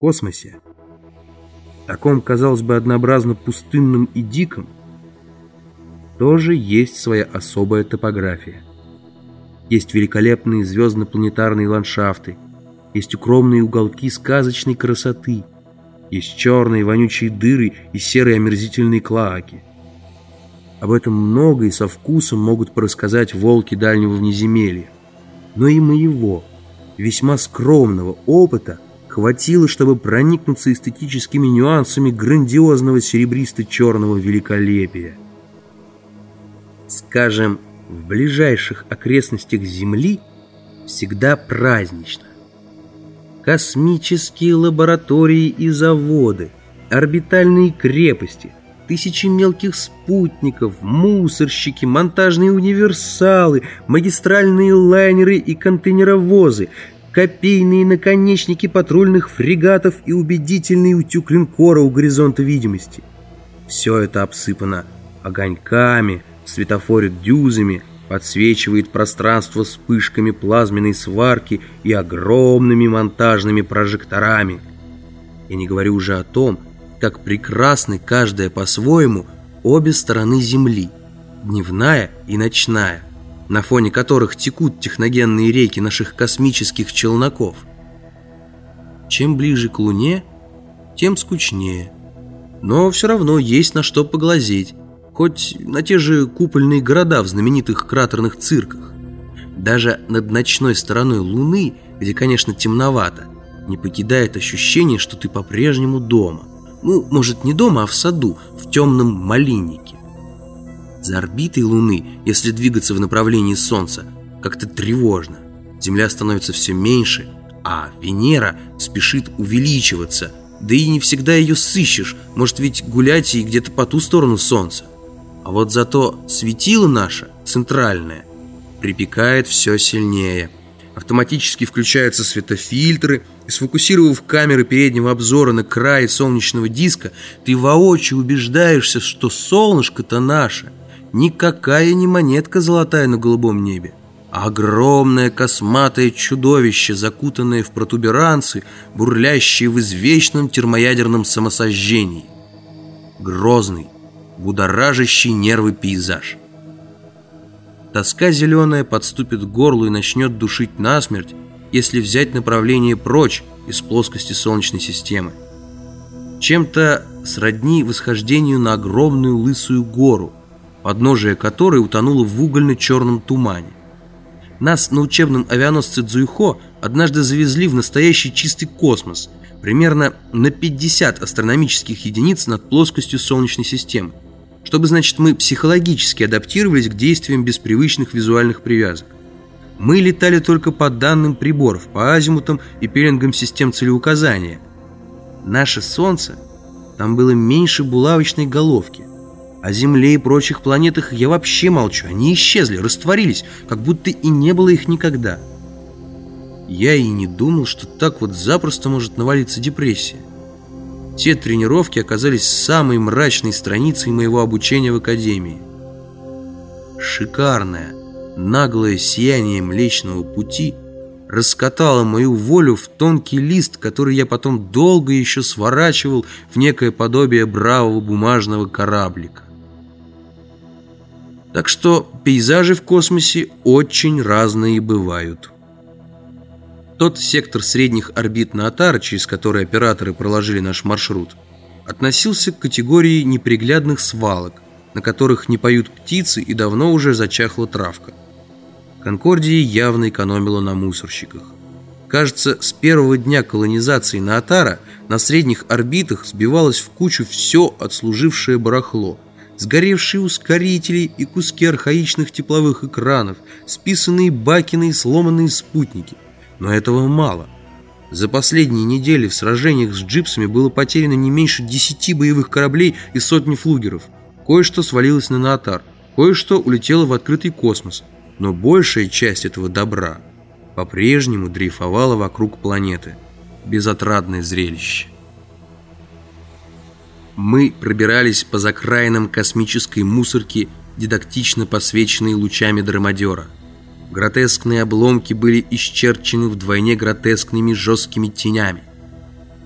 космосе, таком, казалось бы, однообразно пустынном и диком, тоже есть своя особая топография. Есть великолепные звездно-планетарные ландшафты, есть укромные уголки сказочной красоты, есть черные вонючие дыры и серые омерзительные клоаки. Об этом много и со вкусом могут порассказать волки дальнего внеземелья. Но и моего, весьма скромного опыта хватило, чтобы проникнуться эстетическими нюансами грандиозного серебристо-черного великолепия. Скажем, в ближайших окрестностях Земли всегда празднично. Космические лаборатории и заводы, орбитальные крепости, тысячи мелких спутников, мусорщики, монтажные универсалы, магистральные лайнеры и контейнеровозы, копейные наконечники патрульных фрегатов и убедительный утюг линкора у горизонта видимости. Все это обсыпано огоньками, светофорит дюзами, подсвечивает пространство вспышками плазменной сварки и огромными монтажными прожекторами. Я не говорю уже о том, как прекрасны каждая по-своему обе стороны Земли, дневная и ночная, на фоне которых текут техногенные реки наших космических челноков. Чем ближе к Луне, тем скучнее. Но все равно есть на что поглазеть, хоть на те же купольные города в знаменитых кратерных цирках. Даже над ночной стороной Луны, где, конечно, темновато, не покидает ощущение, что ты по-прежнему дома – ну, может, не дома, а в саду, в темном малиннике. За орбитой Луны, если двигаться в направлении Солнца, как-то тревожно. Земля становится все меньше, а Венера спешит увеличиваться. Да и не всегда ее сыщешь, может ведь гулять и где-то по ту сторону Солнца. А вот зато светило наше, центральное, припекает все сильнее – Автоматически включаются светофильтры, и сфокусировав камеры переднего обзора на крае солнечного диска, ты воочию убеждаешься, что солнышко-то наше. Никакая не монетка золотая на голубом небе, а огромное косматое чудовище, закутанное в протуберанцы, бурлящее в извечном термоядерном самосожжении. Грозный, будоражащий нервы пейзаж – Тоска зеленая подступит к горлу и начнет душить насмерть, если взять направление прочь из плоскости Солнечной системы. Чем-то сродни восхождению на огромную лысую гору, подножие которой утонуло в угольно-черном тумане. Нас на учебном авианосце Цзуйхо однажды завезли в настоящий чистый космос, примерно на 50 астрономических единиц над плоскостью Солнечной системы чтобы, значит, мы психологически адаптировались к действиям без привычных визуальных привязок. Мы летали только по данным приборов, по азимутам и пеленгам систем целеуказания. Наше Солнце, там было меньше булавочной головки. О Земле и прочих планетах я вообще молчу. Они исчезли, растворились, как будто и не было их никогда. Я и не думал, что так вот запросто может навалиться депрессия. Те тренировки оказались самой мрачной страницей моего обучения в академии. Шикарное, наглое сияние Млечного Пути раскатало мою волю в тонкий лист, который я потом долго еще сворачивал в некое подобие бравого бумажного кораблика. Так что пейзажи в космосе очень разные бывают. Тот сектор средних орбит Наатара, через который операторы проложили наш маршрут, относился к категории неприглядных свалок, на которых не поют птицы и давно уже зачахла травка. Конкордия явно экономила на мусорщиках. Кажется, с первого дня колонизации Наатара на средних орбитах сбивалось в кучу все отслужившее барахло. Сгоревшие ускорители и куски архаичных тепловых экранов, списанные бакины и сломанные спутники – но этого мало. За последние недели в сражениях с джипсами было потеряно не меньше десяти боевых кораблей и сотни флугеров. Кое-что свалилось на Наатар, кое-что улетело в открытый космос. Но большая часть этого добра по-прежнему дрейфовала вокруг планеты. Безотрадное зрелище. Мы пробирались по закраинам космической мусорки, дидактично посвеченной лучами драмадера. Гротескные обломки были исчерчены вдвойне гротескными жесткими тенями.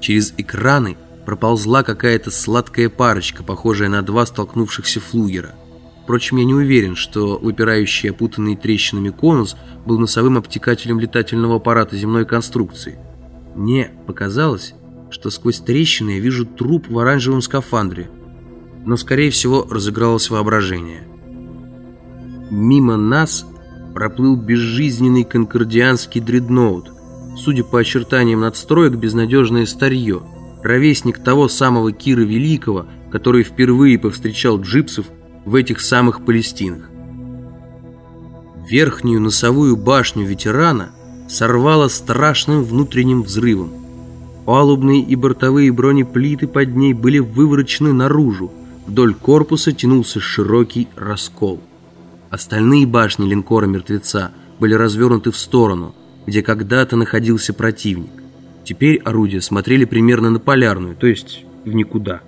Через экраны проползла какая-то сладкая парочка, похожая на два столкнувшихся флугера. Впрочем, я не уверен, что выпирающий опутанный трещинами конус был носовым обтекателем летательного аппарата земной конструкции. Мне показалось, что сквозь трещины я вижу труп в оранжевом скафандре. Но, скорее всего, разыгралось воображение. Мимо нас проплыл безжизненный конкордианский дредноут. Судя по очертаниям надстроек, безнадежное старье. Ровесник того самого Кира Великого, который впервые повстречал джипсов в этих самых Палестинах. Верхнюю носовую башню ветерана сорвало страшным внутренним взрывом. Палубные и бортовые бронеплиты под ней были выворочены наружу. Вдоль корпуса тянулся широкий раскол. Остальные башни линкора-мертвеца были развернуты в сторону, где когда-то находился противник. Теперь орудия смотрели примерно на полярную, то есть в никуда.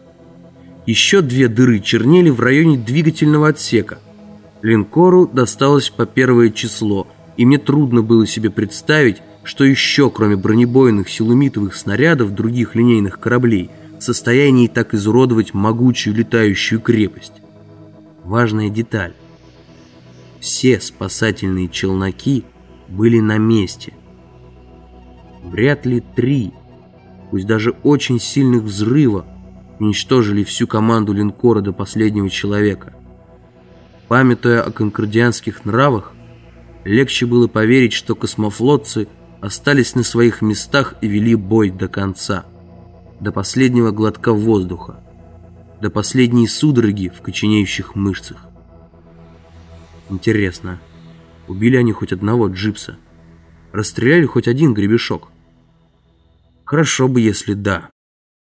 Еще две дыры чернели в районе двигательного отсека. Линкору досталось по первое число, и мне трудно было себе представить, что еще, кроме бронебойных силумитовых снарядов других линейных кораблей, в состоянии так изуродовать могучую летающую крепость. Важная деталь. Все спасательные челноки были на месте. Вряд ли три, пусть даже очень сильных взрыва, уничтожили всю команду линкора до последнего человека. Памятуя о конкордианских нравах, легче было поверить, что космофлотцы остались на своих местах и вели бой до конца, до последнего глотка воздуха, до последней судороги в коченеющих мышцах. Интересно, убили они хоть одного джипса? Расстреляли хоть один гребешок? Хорошо бы, если да.